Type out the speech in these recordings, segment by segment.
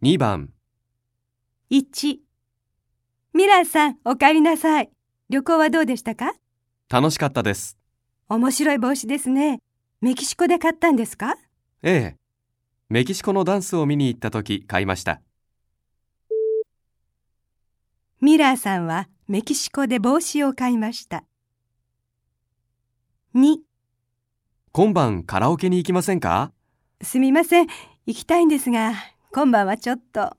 2番、1ミラーさん、お帰りなさい。旅行はどうでしたか？楽しかったです。面白い帽子ですね。メキシコで買ったんですか？ええ。メキシコのダンスを見に行った時買いました。ミラーさんはメキシコで帽子を買いました。2今晩カラオケに行きませんか？すみません。行きたいんですが、今晩はちょっと。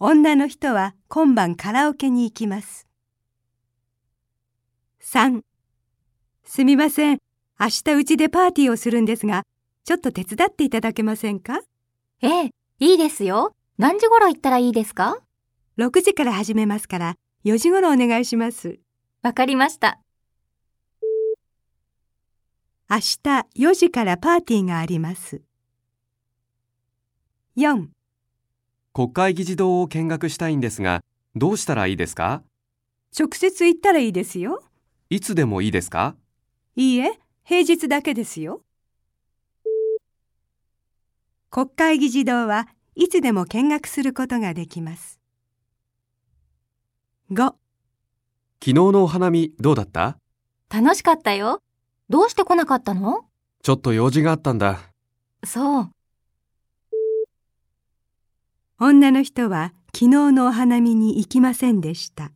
女の人は今晩カラオケに行きます。3すみません。明日うちでパーティーをするんですが、ちょっと手伝っていただけませんか？ええ、いいですよ。何時頃行ったらいいですか ?6 時から始めますから、4時頃お願いします。わかりました。明日4時からパーティーがあります。4国会議事堂を見学したいんですが、どうしたらいいですか？直接行ったらいいですよ。いつでもいいですか？いいえ、平日だけですよ。国会議事堂はいつでも見学することができます。5昨日のお花見どうだった？楽しかったよ。どうして来なかったの？ちょっと用事があったんだ。そう。女の人は昨日のお花見に行きませんでした。